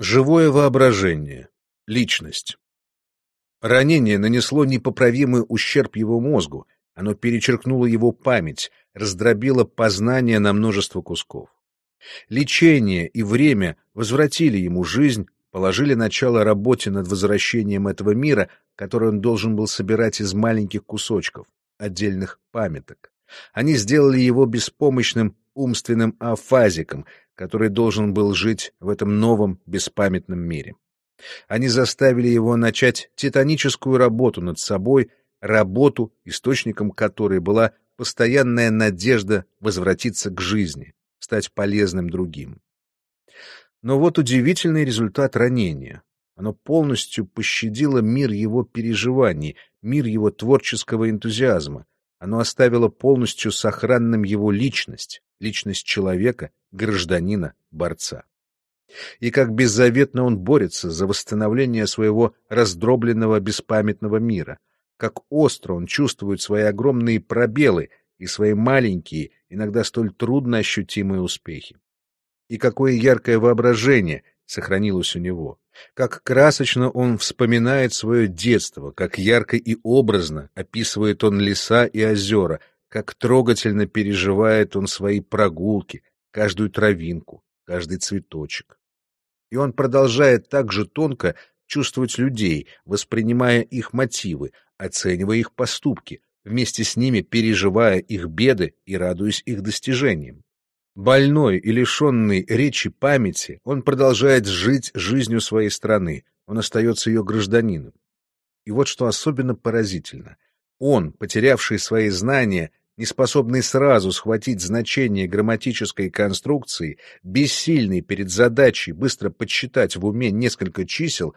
Живое воображение. Личность. Ранение нанесло непоправимый ущерб его мозгу, оно перечеркнуло его память, раздробило познание на множество кусков. Лечение и время возвратили ему жизнь, положили начало работе над возвращением этого мира, который он должен был собирать из маленьких кусочков, отдельных памяток. Они сделали его беспомощным умственным афазиком, который должен был жить в этом новом беспамятном мире. Они заставили его начать титаническую работу над собой, работу, источником которой была постоянная надежда возвратиться к жизни, стать полезным другим. Но вот удивительный результат ранения. Оно полностью пощадило мир его переживаний, мир его творческого энтузиазма. Оно оставило полностью сохранным его личность, личность человека, гражданина, борца. И как беззаветно он борется за восстановление своего раздробленного беспамятного мира, как остро он чувствует свои огромные пробелы и свои маленькие, иногда столь трудно ощутимые успехи. И какое яркое воображение сохранилось у него, как красочно он вспоминает свое детство, как ярко и образно описывает он леса и озера, как трогательно переживает он свои прогулки, каждую травинку, каждый цветочек. И он продолжает так же тонко чувствовать людей, воспринимая их мотивы, оценивая их поступки, вместе с ними переживая их беды и радуясь их достижениям. Больной и лишенный речи памяти, он продолжает жить жизнью своей страны, он остается ее гражданином. И вот что особенно поразительно. Он, потерявший свои знания, неспособный сразу схватить значение грамматической конструкции, бессильный перед задачей быстро подсчитать в уме несколько чисел,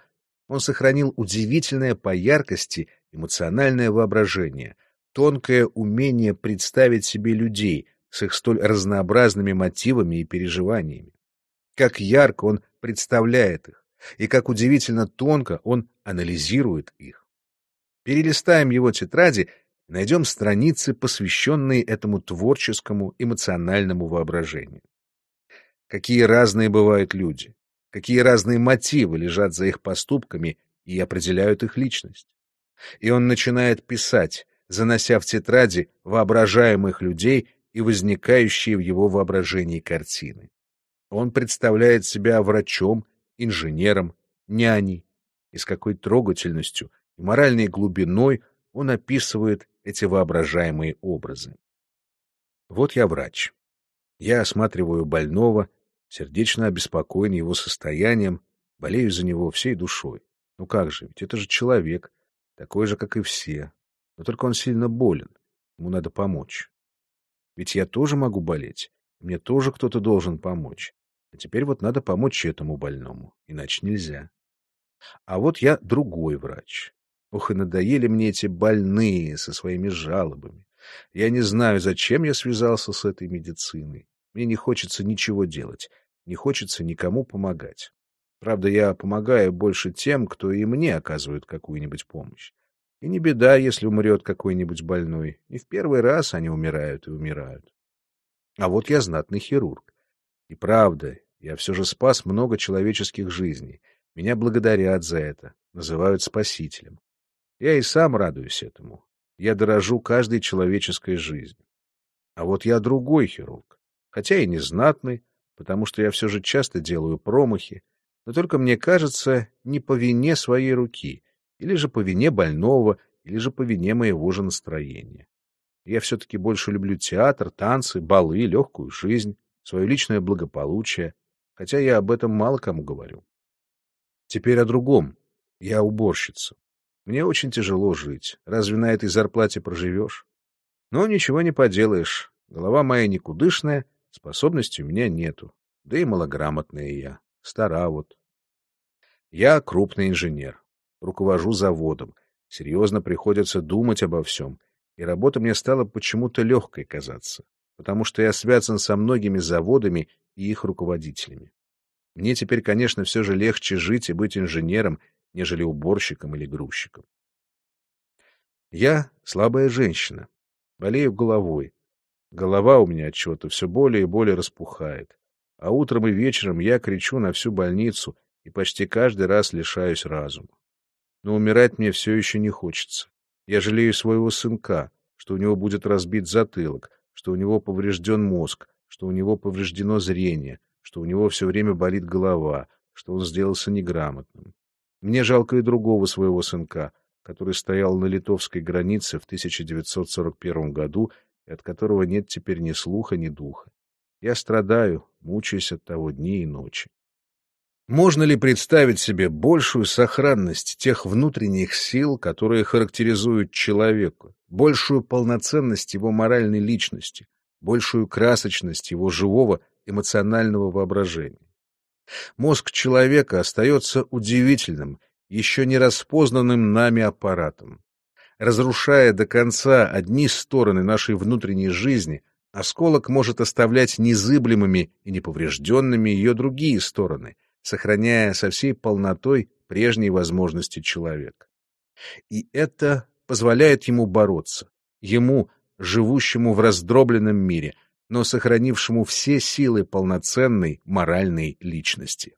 он сохранил удивительное по яркости эмоциональное воображение, тонкое умение представить себе людей с их столь разнообразными мотивами и переживаниями. Как ярко он представляет их, и как удивительно тонко он анализирует их. Перелистаем его тетради найдем страницы, посвященные этому творческому эмоциональному воображению. Какие разные бывают люди, какие разные мотивы лежат за их поступками и определяют их личность. И он начинает писать, занося в тетради воображаемых людей и возникающие в его воображении картины. Он представляет себя врачом, инженером, няней, и с какой трогательностью и моральной глубиной он описывает эти воображаемые образы. Вот я врач. Я осматриваю больного, сердечно обеспокоен его состоянием, болею за него всей душой. Ну как же, ведь это же человек, такой же, как и все. Но только он сильно болен, ему надо помочь. Ведь я тоже могу болеть, мне тоже кто-то должен помочь. А теперь вот надо помочь этому больному, иначе нельзя. А вот я другой врач. Ох, и надоели мне эти больные со своими жалобами. Я не знаю, зачем я связался с этой медициной. Мне не хочется ничего делать, не хочется никому помогать. Правда, я помогаю больше тем, кто и мне оказывает какую-нибудь помощь. И не беда, если умрет какой-нибудь больной. Не в первый раз они умирают и умирают. А вот я знатный хирург. И правда, я все же спас много человеческих жизней. Меня благодарят за это, называют спасителем. Я и сам радуюсь этому. Я дорожу каждой человеческой жизнью. А вот я другой хирург, хотя и не знатный, потому что я все же часто делаю промахи, но только мне кажется, не по вине своей руки, или же по вине больного, или же по вине моего же настроения. Я все-таки больше люблю театр, танцы, балы, легкую жизнь, свое личное благополучие, хотя я об этом мало кому говорю. Теперь о другом. Я уборщица. Мне очень тяжело жить. Разве на этой зарплате проживешь? Но ничего не поделаешь. Голова моя никудышная, способностей у меня нету. Да и малограмотная я. Стара вот. Я крупный инженер. Руковожу заводом. Серьезно приходится думать обо всем. И работа мне стала почему-то легкой казаться. Потому что я связан со многими заводами и их руководителями. Мне теперь, конечно, все же легче жить и быть инженером, нежели уборщиком или грузчиком. Я слабая женщина, болею головой. Голова у меня от чего-то все более и более распухает. А утром и вечером я кричу на всю больницу, и почти каждый раз лишаюсь разума. Но умирать мне все еще не хочется. Я жалею своего сынка, что у него будет разбит затылок, что у него поврежден мозг, что у него повреждено зрение, что у него все время болит голова, что он сделался неграмотным. Мне жалко и другого своего сынка, который стоял на литовской границе в 1941 году и от которого нет теперь ни слуха, ни духа. Я страдаю, мучаюсь от того дни и ночи. Можно ли представить себе большую сохранность тех внутренних сил, которые характеризуют человека, большую полноценность его моральной личности, большую красочность его живого эмоционального воображения? Мозг человека остается удивительным, еще не распознанным нами аппаратом. Разрушая до конца одни стороны нашей внутренней жизни, осколок может оставлять незыблемыми и неповрежденными ее другие стороны — сохраняя со всей полнотой прежние возможности человека. И это позволяет ему бороться, ему, живущему в раздробленном мире, но сохранившему все силы полноценной моральной личности.